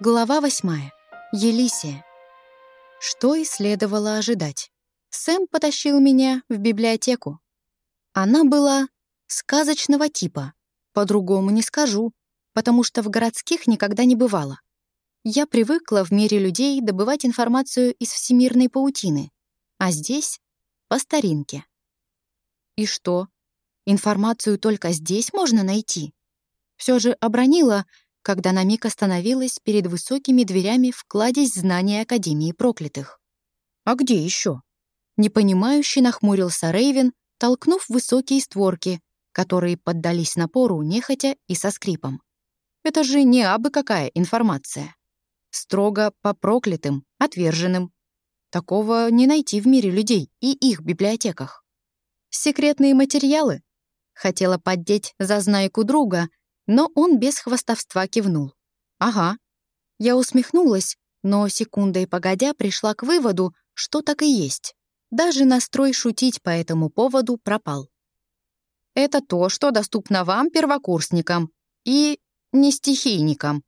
Глава восьмая. Елисия. Что и следовало ожидать. Сэм потащил меня в библиотеку. Она была сказочного типа. По-другому не скажу, потому что в городских никогда не бывало. Я привыкла в мире людей добывать информацию из всемирной паутины, а здесь — по старинке. И что? Информацию только здесь можно найти? Все же обронила — когда на миг остановилась перед высокими дверями в кладезь знаний Академии проклятых. «А где еще? Непонимающе нахмурился Рейвен, толкнув высокие створки, которые поддались напору нехотя и со скрипом. «Это же не абы какая информация. Строго по проклятым, отверженным. Такого не найти в мире людей и их библиотеках. Секретные материалы?» Хотела поддеть зазнайку друга — но он без хвастовства кивнул. «Ага». Я усмехнулась, но секундой погодя пришла к выводу, что так и есть. Даже настрой шутить по этому поводу пропал. «Это то, что доступно вам, первокурсникам, и не стихийникам».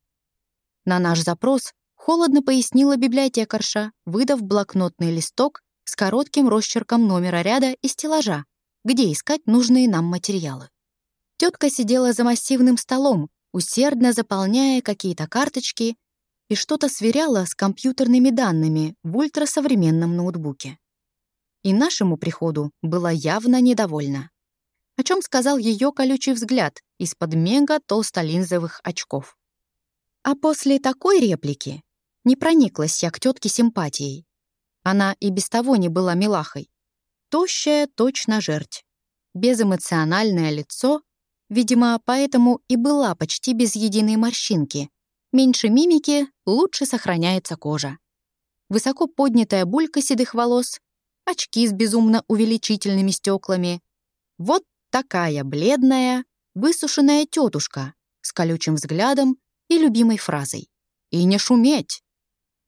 На наш запрос холодно пояснила библиотекарша, выдав блокнотный листок с коротким росчерком номера ряда и стеллажа, где искать нужные нам материалы. Тетка сидела за массивным столом, усердно заполняя какие-то карточки и что-то сверяла с компьютерными данными в ультрасовременном ноутбуке. И нашему приходу была явно недовольна. О чем сказал ее колючий взгляд из-под мега толстолинзовых очков. А после такой реплики не прониклась я к тетке симпатией. Она и без того не была милахой. Тощая точно жерть. Безэмоциональное лицо Видимо, поэтому и была почти без единой морщинки. Меньше мимики, лучше сохраняется кожа. Высоко поднятая булька седых волос, очки с безумно увеличительными стеклами. Вот такая бледная, высушенная тетушка с колючим взглядом и любимой фразой. «И не шуметь!»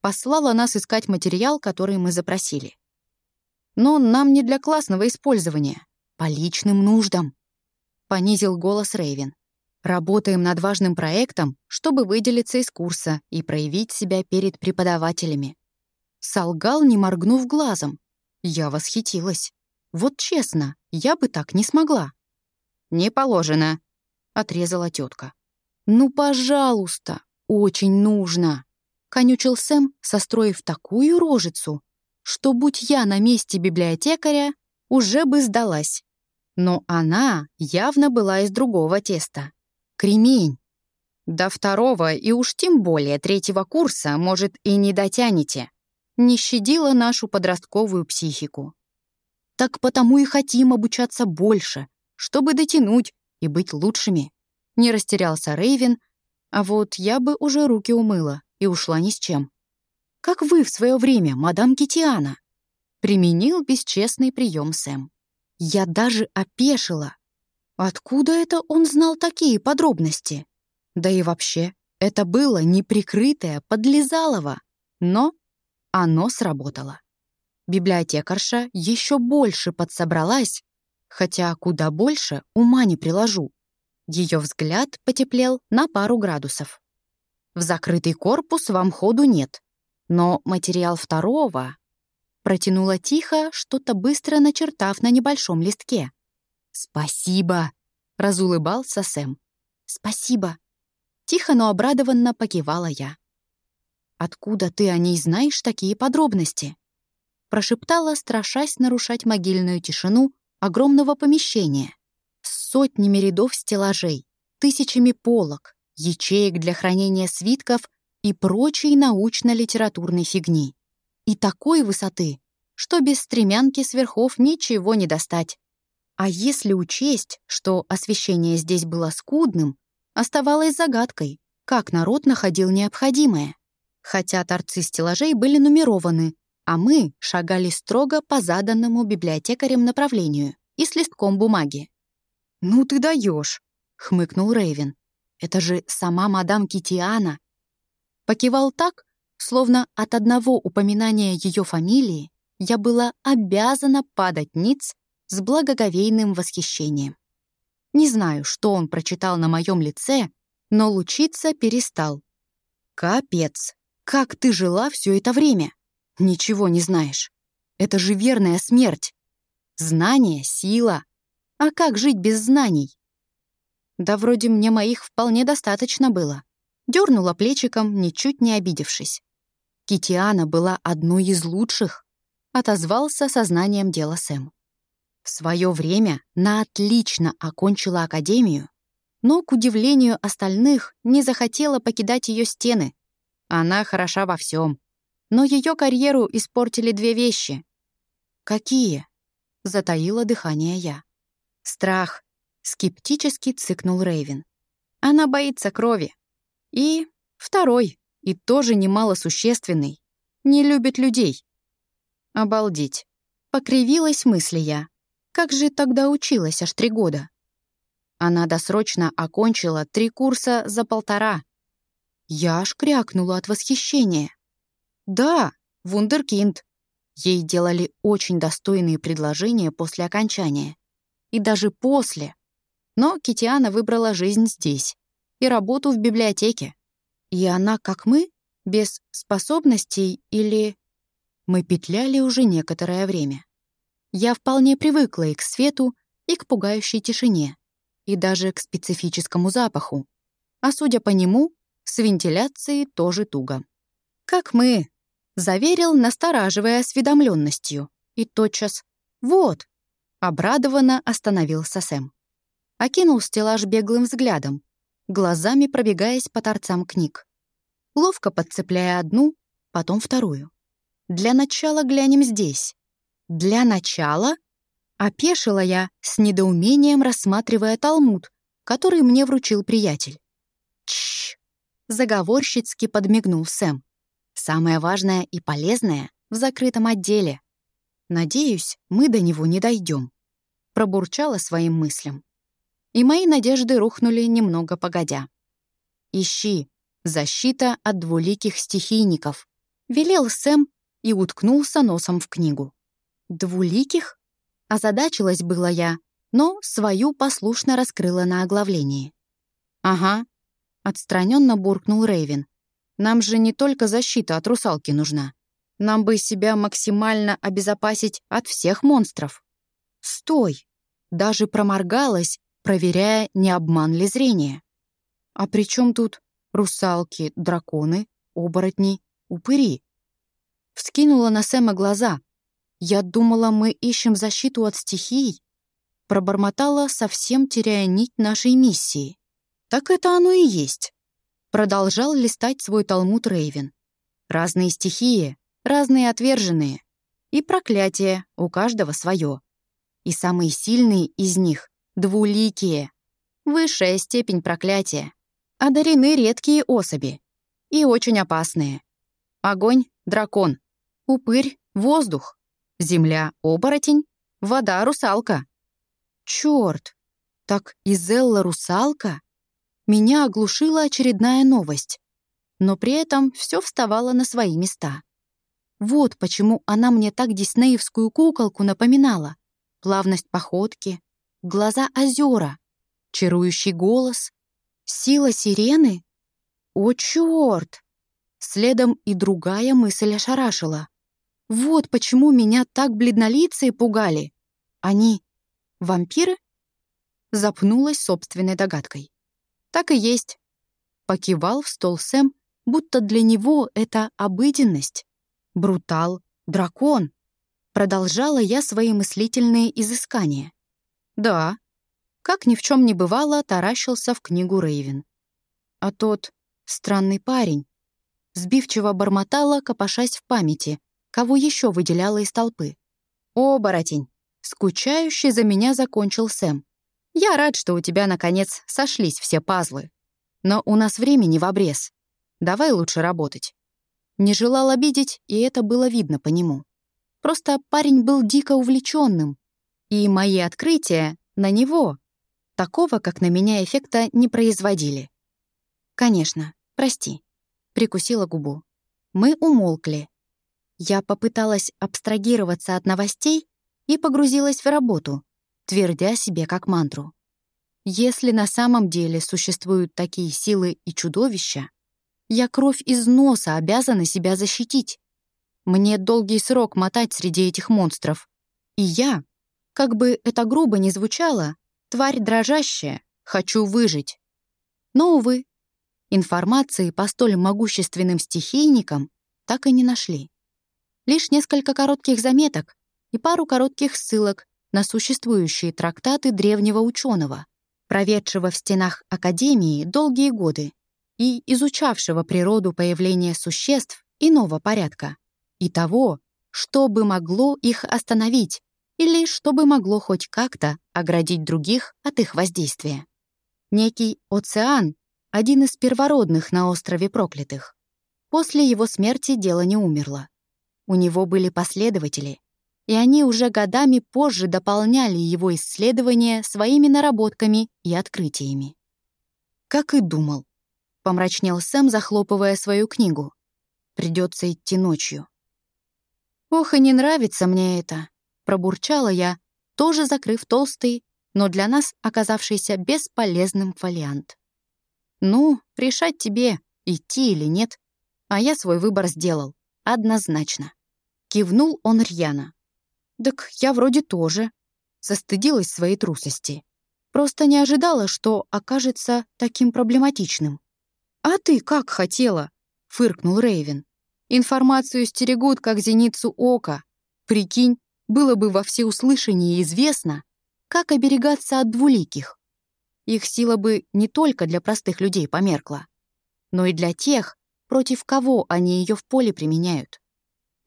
Послала нас искать материал, который мы запросили. Но нам не для классного использования, по личным нуждам понизил голос Рейвен. Работаем над важным проектом, чтобы выделиться из курса и проявить себя перед преподавателями. Солгал, не моргнув глазом. Я восхитилась. Вот честно, я бы так не смогла. «Не положено», — отрезала тетка. «Ну, пожалуйста, очень нужно», — конючил Сэм, состроив такую рожицу, что, будь я на месте библиотекаря, уже бы сдалась. Но она явно была из другого теста. Кремень. До второго и уж тем более третьего курса, может, и не дотянете. Не щадила нашу подростковую психику. Так потому и хотим обучаться больше, чтобы дотянуть и быть лучшими. Не растерялся Рейвен, а вот я бы уже руки умыла и ушла ни с чем. Как вы в свое время, мадам Китиана? Применил бесчестный прием Сэм. Я даже опешила. Откуда это он знал такие подробности? Да и вообще, это было неприкрытое подлезалово, но оно сработало. Библиотекарша еще больше подсобралась, хотя куда больше ума не приложу. Ее взгляд потеплел на пару градусов. В закрытый корпус вам ходу нет, но материал второго Протянула тихо, что-то быстро начертав на небольшом листке. «Спасибо!» — разулыбался Сэм. «Спасибо!» Тихо, но обрадованно покивала я. «Откуда ты о ней знаешь такие подробности?» Прошептала, страшась нарушать могильную тишину огромного помещения с сотнями рядов стеллажей, тысячами полок, ячеек для хранения свитков и прочей научно-литературной фигни и такой высоты, что без стремянки сверхов ничего не достать. А если учесть, что освещение здесь было скудным, оставалось загадкой, как народ находил необходимое. Хотя торцы стеллажей были нумерованы, а мы шагали строго по заданному библиотекарем направлению и с листком бумаги. «Ну ты даешь, хмыкнул Рейвен. «Это же сама мадам Китиана». Покивал так, Словно от одного упоминания ее фамилии я была обязана падать ниц с благоговейным восхищением. Не знаю, что он прочитал на моем лице, но лучиться перестал. Капец! Как ты жила все это время? Ничего не знаешь. Это же верная смерть. Знание — сила. А как жить без знаний? Да вроде мне моих вполне достаточно было. Дернула плечиком, ничуть не обидевшись. Китиана была одной из лучших, отозвался сознанием дела Сэм. В свое время на отлично окончила академию, но, к удивлению остальных, не захотела покидать ее стены. Она хороша во всем, но ее карьеру испортили две вещи. «Какие?» — затаила дыхание я. «Страх», — скептически цыкнул Рейвен. «Она боится крови. И второй, и тоже немало существенный, не любит людей». «Обалдеть!» — покривилась мысли я. «Как же тогда училась аж три года?» Она досрочно окончила три курса за полтора. Я аж крякнула от восхищения. «Да, вундеркинд. Ей делали очень достойные предложения после окончания. И даже после. Но Китиана выбрала жизнь здесь и работу в библиотеке. И она, как мы, без способностей или... Мы петляли уже некоторое время. Я вполне привыкла и к свету, и к пугающей тишине, и даже к специфическому запаху. А судя по нему, с вентиляцией тоже туго. Как мы, Заверил, настораживая осведомленностью. И тотчас «Вот!» Обрадованно остановился Сэм. Окинул стеллаж беглым взглядом, глазами пробегаясь по торцам книг. Ловко подцепляя одну, потом вторую. «Для начала глянем здесь». «Для начала?» Опешила я, с недоумением рассматривая талмуд, который мне вручил приятель. «Чш!» — заговорщицки подмигнул Сэм. Самое важное и полезное в закрытом отделе. Надеюсь, мы до него не дойдем. Пробурчала своим мыслям. И мои надежды рухнули немного погодя. «Ищи. Защита от двуликих стихийников», — велел Сэм и уткнулся носом в книгу. «Двуликих?» Озадачилась была я, но свою послушно раскрыла на оглавлении. «Ага», — отстраненно буркнул Рейвен, нам же не только защита от русалки нужна. Нам бы себя максимально обезопасить от всех монстров. Стой! Даже проморгалась, проверяя, не обман ли зрение. А при чем тут русалки, драконы, оборотни, упыри? Вскинула на Сэма глаза. Я думала, мы ищем защиту от стихий. Пробормотала, совсем теряя нить нашей миссии. Так это оно и есть. Продолжал листать свой талмуд Рейвен. Разные стихии, разные отверженные. И проклятие, у каждого свое. И самые сильные из них — двуликие. Высшая степень проклятия. Одарены редкие особи. И очень опасные. Огонь — дракон. Упырь — воздух. Земля — оборотень. Вода — русалка. Чёрт! Так Изелла русалка? Меня оглушила очередная новость. Но при этом все вставало на свои места. Вот почему она мне так диснеевскую куколку напоминала. Плавность походки, глаза озера, чарующий голос, сила сирены. О, черт! Следом и другая мысль ошарашила. Вот почему меня так бледнолицые пугали. Они вампиры? Запнулась собственной догадкой. «Так и есть». Покивал в стол Сэм, будто для него это обыденность. Брутал, дракон. Продолжала я свои мыслительные изыскания. «Да». Как ни в чем не бывало, таращился в книгу Рейвен. А тот странный парень. Сбивчиво бормотала, копошась в памяти, кого еще выделяла из толпы. «Оборотень!» Скучающий за меня закончил Сэм. Я рад, что у тебя, наконец, сошлись все пазлы. Но у нас времени в обрез. Давай лучше работать». Не желал обидеть, и это было видно по нему. Просто парень был дико увлеченным, и мои открытия на него такого, как на меня, эффекта не производили. «Конечно, прости», — прикусила губу. Мы умолкли. Я попыталась абстрагироваться от новостей и погрузилась в работу, твердя себе как мантру. Если на самом деле существуют такие силы и чудовища, Я кровь из носа обязана себя защитить. Мне долгий срок мотать среди этих монстров. И я, как бы это грубо ни звучало, тварь дрожащая, хочу выжить. Но, увы, информации по столь могущественным стихийникам так и не нашли. Лишь несколько коротких заметок и пару коротких ссылок на существующие трактаты древнего ученого, проведшего в стенах Академии долгие годы и изучавшего природу появления существ иного порядка и того, что бы могло их остановить или что бы могло хоть как-то оградить других от их воздействия. Некий Оциан, один из первородных на острове проклятых. После его смерти дело не умерло. У него были последователи, и они уже годами позже дополняли его исследования своими наработками и открытиями. Как и думал, помрачнел Сэм, захлопывая свою книгу. Придется идти ночью. «Ох, и не нравится мне это», — пробурчала я, тоже закрыв толстый, но для нас оказавшийся бесполезным фолиант. «Ну, решать тебе, идти или нет, а я свой выбор сделал, однозначно». Кивнул он рьяно. «Так я вроде тоже». Застыдилась своей трусости. Просто не ожидала, что окажется таким проблематичным. «А ты как хотела?» — фыркнул Рейвен. «Информацию стерегут, как зеницу ока. Прикинь, было бы во всеуслышании известно, как оберегаться от двуликих. Их сила бы не только для простых людей померкла, но и для тех, против кого они ее в поле применяют.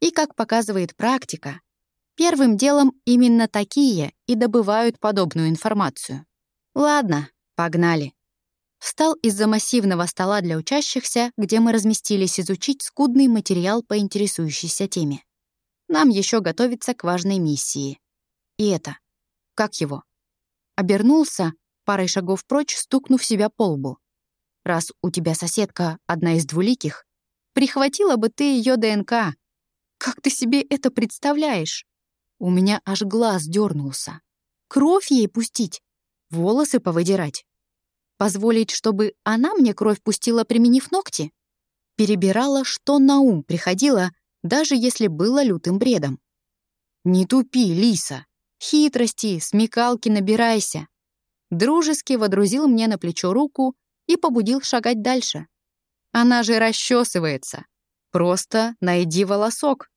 И, как показывает практика, первым делом именно такие и добывают подобную информацию. Ладно, погнали. Встал из-за массивного стола для учащихся, где мы разместились изучить скудный материал по интересующейся теме. Нам еще готовиться к важной миссии. И это. Как его? Обернулся, парой шагов прочь, стукнув себя по лбу. Раз у тебя соседка одна из двуликих, прихватила бы ты ее ДНК. Как ты себе это представляешь? У меня аж глаз дернулся. Кровь ей пустить? Волосы повыдирать? Позволить, чтобы она мне кровь пустила, применив ногти? Перебирала, что на ум приходило, даже если было лютым бредом. «Не тупи, Лиса! Хитрости, смекалки набирайся!» Дружески водрузил мне на плечо руку и побудил шагать дальше. «Она же расчесывается. Просто найди волосок.